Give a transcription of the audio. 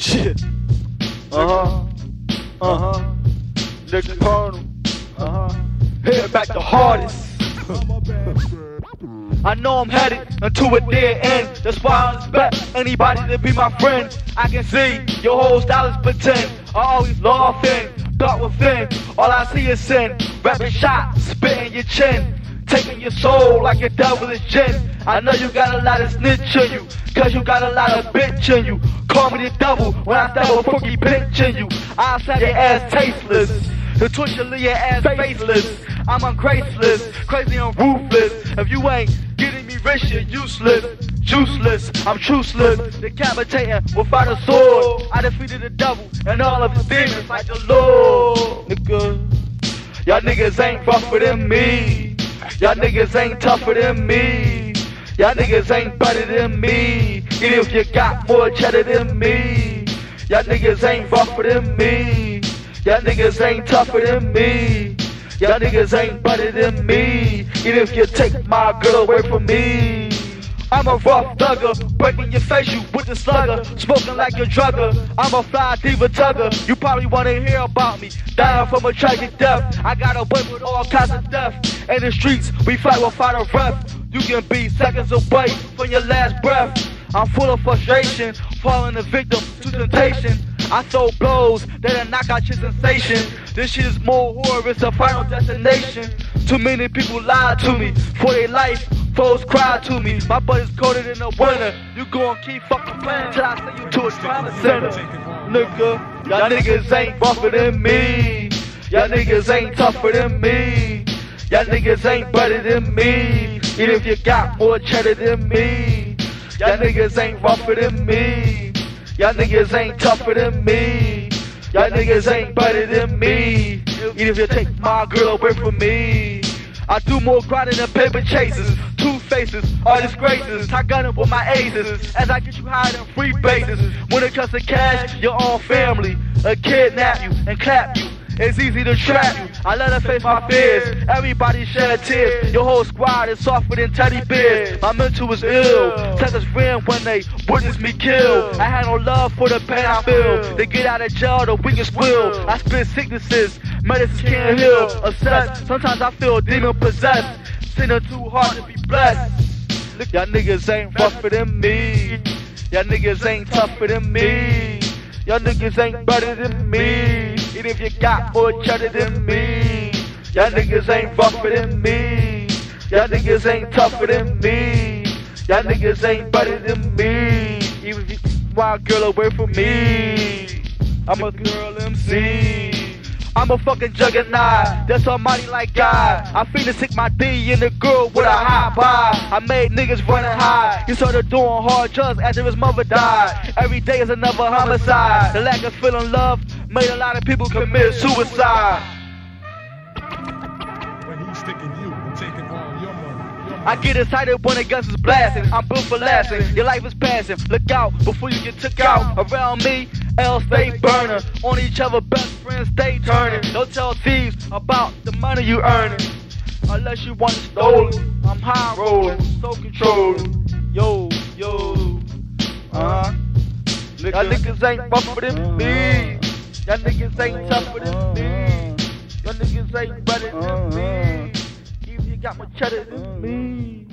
Shit. Uh huh. Uh huh. Nigga Colonel. Uh huh. Head back the hardest. I know I'm headed into a dead end. That's why I expect anybody to be my friend. I can see your whole style is pretend. I always laughing, dark within. All I see is sin. Rapping shots, spitting your chin. Taking your soul like a devilish gin. I know you got a lot of snitch in you. Cause you got a lot of bitch in you. Call me the devil when I a funky bitch in you. I'll slap your ass tasteless. The twitch your ass faceless. I'm ungraceless, crazy and ruthless. If you ain't getting me rich, you're useless. Juiceless, I'm truceless, decapitating without a sword. I defeated the devil and all of his demons like the Lord. Nigga, y'all niggas ain't rougher than me. Y'all niggas ain't tougher than me. Y'all niggas ain't better than me. Even if you got more cheddar than me. Y'all niggas ain't rougher than me. Y'all niggas ain't tougher than me. Y'all niggas ain't better than me. Even if you take my girl away from me. I'm a rough thugger, breaking your face, you with the slugger, smoking like a drugger. I'm a fly diva tugger, you probably wanna hear about me, dying from a tragic death. I got away with all kinds of death. In the streets, we fight without a breath. You can be seconds away from your last breath. I'm full of frustration, falling a victim to temptation. I throw blows that'll knock out your sensation. This shit is more horror, it's a final destination. Too many people lied to me for their life. Foes cry to me. My butt is colder than the winter. You gon' keep fucking playing till I send you to a trauma center. Nigga, y'all niggas ain't rougher than me. Y'all niggas ain't tougher than me. Y'all niggas ain't better than me. Even if you got more cheddar than me. Y'all niggas ain't rougher than me. Y'all niggas ain't tougher than me. Y'all niggas ain't better than me. Even if you take my girl away from me. I do more grinding than paper chases. Two faces, all disgraces. I gun up with my aces. As I get you higher than free bases. When it comes to cash, your own family. A kidnap you and clap you. It's easy to trap you. I let her face my fears. Everybody shed tears. Your whole squad is softer than teddy bears. My mental is ill. Texas ran when they witness me kill. I had no love for the pain I feel. They get out of jail, the weakest will. I spit sicknesses, medicine can't heal. Obsessed, sometimes I feel demon possessed. Sinning too hard to be blessed. Y'all niggas ain't rougher than me. Y'all niggas ain't tougher than me. Y'all niggas ain't better than me. Even if you got more cheddar than me. Y'all niggas ain't rougher than me. Y'all niggas ain't tougher than me. Y'all niggas ain't better than me. Even if you my girl away from me. I'm a girl MC. I'm a fucking juggernaut, that's almighty like God. I feel to stick my D in the girl with a high buy. I made niggas running high. He started doing hard drugs after his mother died. Every day is another homicide. The lack of feeling love made a lot of people commit suicide. When he's sticking you and taking all your money. I get excited when the guns is blasting. I'm built for lasting. Your life is passing. Look out before you get took out. Around me, else they burning. On each other, best friends stay turning. Don't tell thieves about the money you earning. Unless you want it stolen. I'm high rolling, so controlling. Yo, yo. Uh huh. Y'all niggas ain't rougher than uh-huh. me. Y'all niggas ain't uh-huh. tougher than me. Y'all niggas ain't better than me. Uh-huh. Even you got more cheddar than me.